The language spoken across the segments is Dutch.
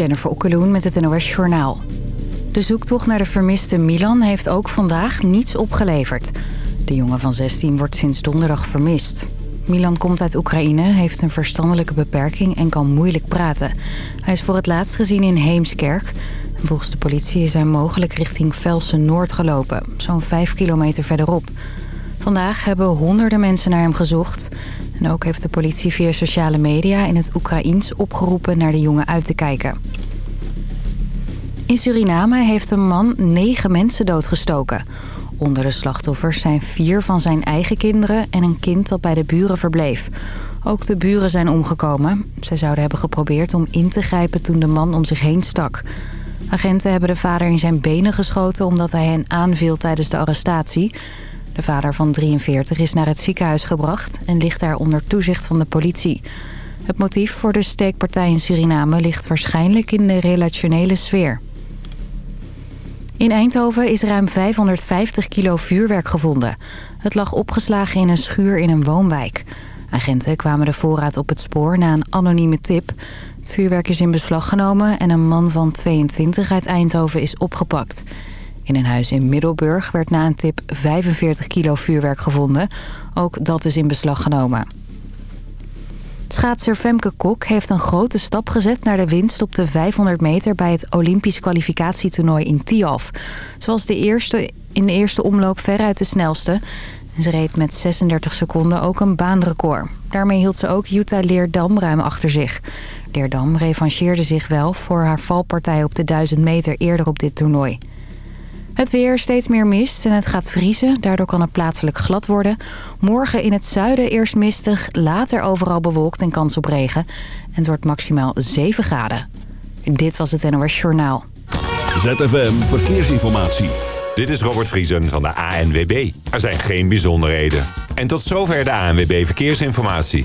Jennifer Okkeloen met het NOS Journaal. De zoektocht naar de vermiste Milan heeft ook vandaag niets opgeleverd. De jongen van 16 wordt sinds donderdag vermist. Milan komt uit Oekraïne, heeft een verstandelijke beperking en kan moeilijk praten. Hij is voor het laatst gezien in Heemskerk. Volgens de politie is hij mogelijk richting Velsen Noord gelopen, zo'n 5 kilometer verderop. Vandaag hebben honderden mensen naar hem gezocht. En ook heeft de politie via sociale media in het Oekraïens opgeroepen naar de jongen uit te kijken. In Suriname heeft een man negen mensen doodgestoken. Onder de slachtoffers zijn vier van zijn eigen kinderen en een kind dat bij de buren verbleef. Ook de buren zijn omgekomen. Zij zouden hebben geprobeerd om in te grijpen toen de man om zich heen stak. Agenten hebben de vader in zijn benen geschoten omdat hij hen aanviel tijdens de arrestatie. De vader van 43 is naar het ziekenhuis gebracht en ligt daar onder toezicht van de politie. Het motief voor de steekpartij in Suriname ligt waarschijnlijk in de relationele sfeer. In Eindhoven is ruim 550 kilo vuurwerk gevonden. Het lag opgeslagen in een schuur in een woonwijk. Agenten kwamen de voorraad op het spoor na een anonieme tip. Het vuurwerk is in beslag genomen en een man van 22 uit Eindhoven is opgepakt. In een huis in Middelburg werd na een tip 45 kilo vuurwerk gevonden. Ook dat is in beslag genomen. Schaatser Femke Kok heeft een grote stap gezet naar de winst op de 500 meter... bij het Olympisch kwalificatietoernooi in Tialf. Ze was de eerste, in de eerste omloop veruit de snelste. Ze reed met 36 seconden ook een baanrecord. Daarmee hield ze ook Jutta Leerdam ruim achter zich. Leerdam revancheerde zich wel voor haar valpartij op de 1000 meter eerder op dit toernooi. Het weer, steeds meer mist en het gaat vriezen. Daardoor kan het plaatselijk glad worden. Morgen in het zuiden eerst mistig, later overal bewolkt en kans op regen. En het wordt maximaal 7 graden. Dit was het NOS Journaal. ZFM Verkeersinformatie. Dit is Robert Vriesen van de ANWB. Er zijn geen bijzonderheden. En tot zover de ANWB Verkeersinformatie.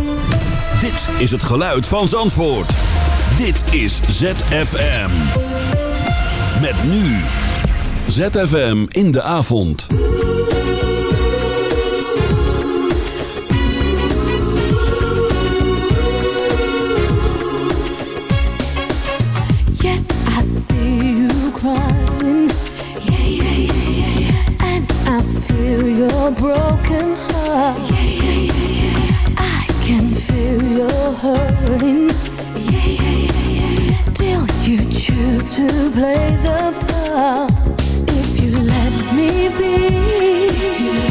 Dit is het geluid van Zandvoort. Dit is ZFM. Met nu. ZFM in de avond. Yes, I see you crying. Yeah, yeah, yeah, yeah, yeah. And I feel your broken heart. Yeah, yeah, yeah. I you're hurting. Yeah, yeah, yeah. Still, you choose to play the part. If you let me be,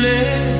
voulais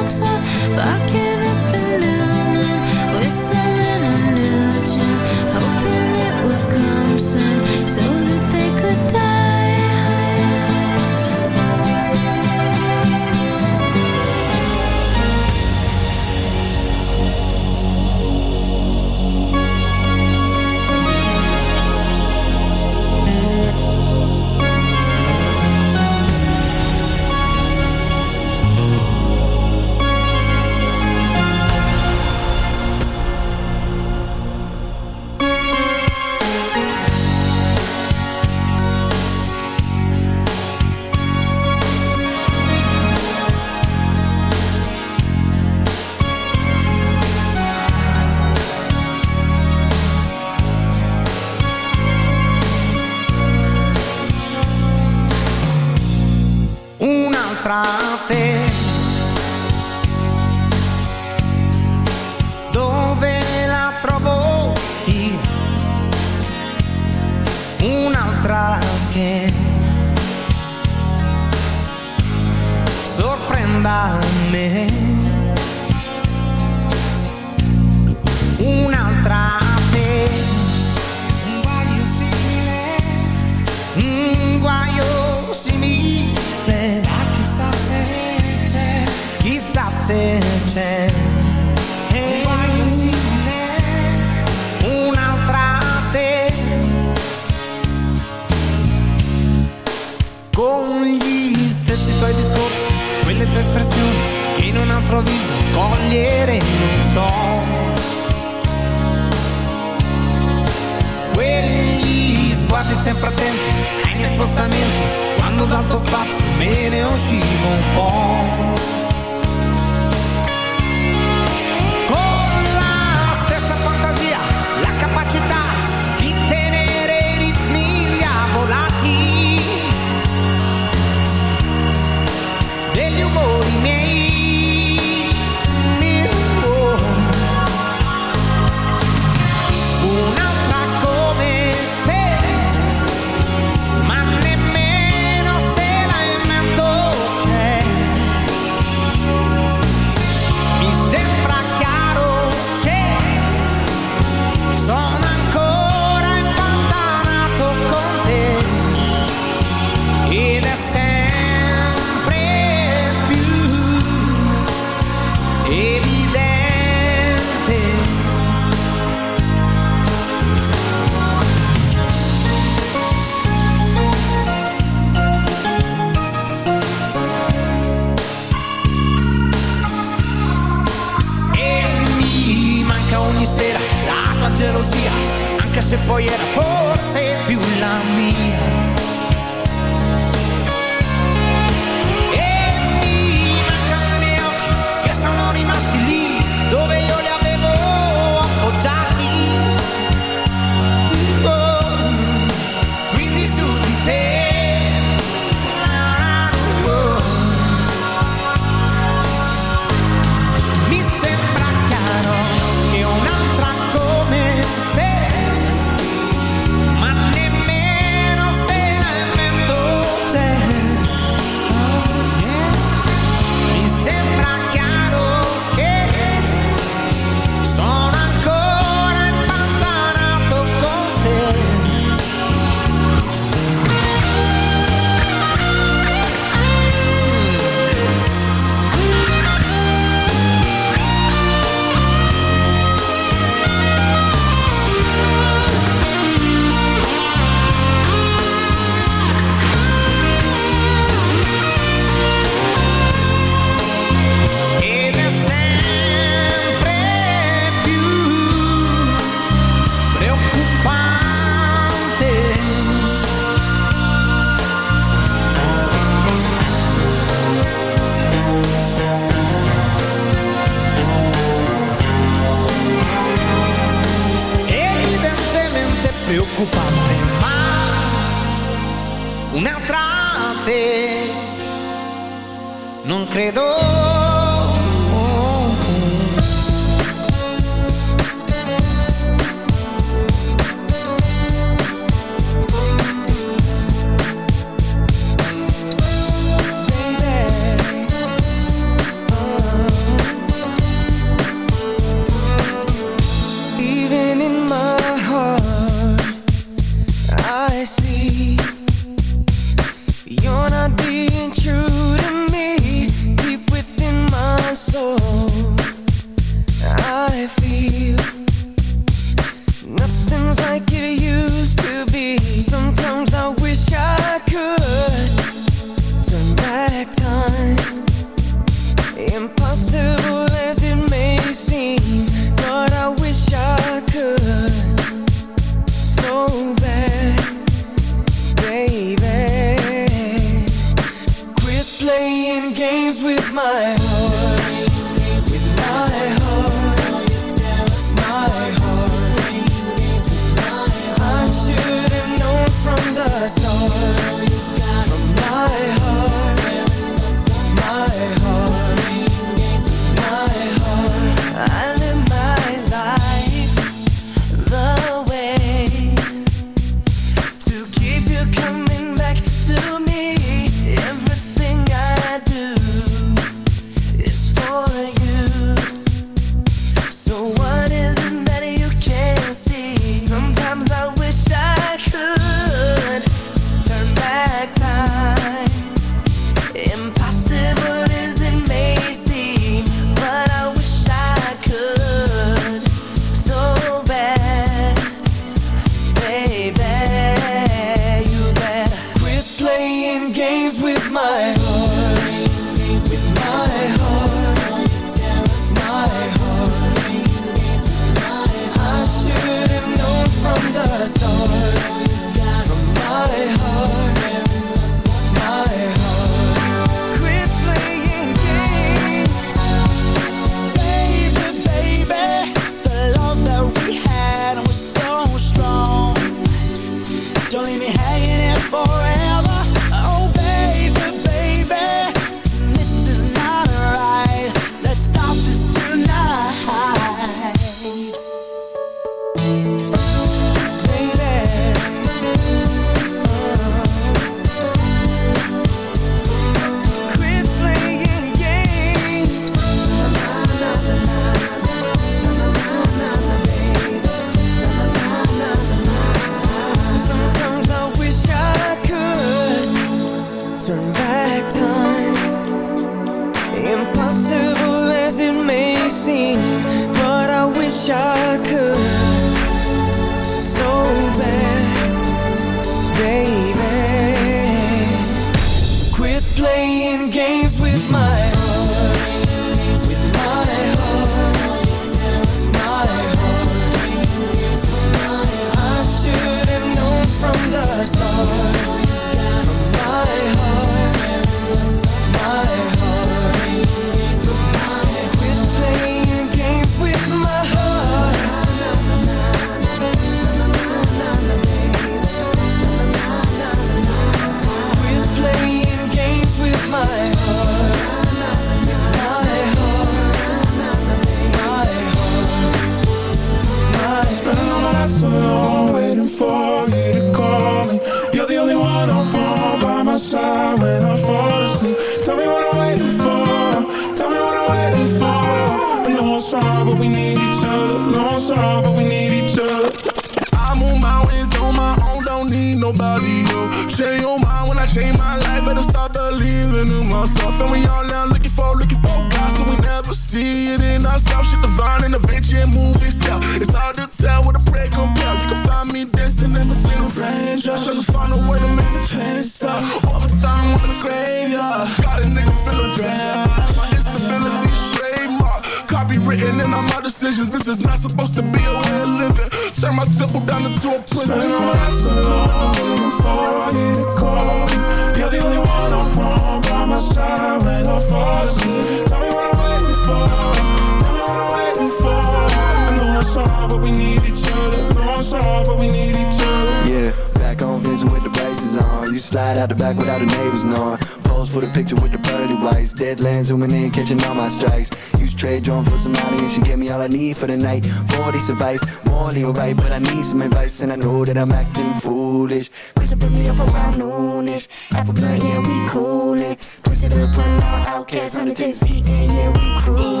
for the night. 40's advice, morally alright, but I need some advice, and I know that I'm acting foolish. Push put me up around noonish. Half a blunt, yeah, we coolin'. Push it up, run out, outcast, 100 days, eating, yeah, we cruising.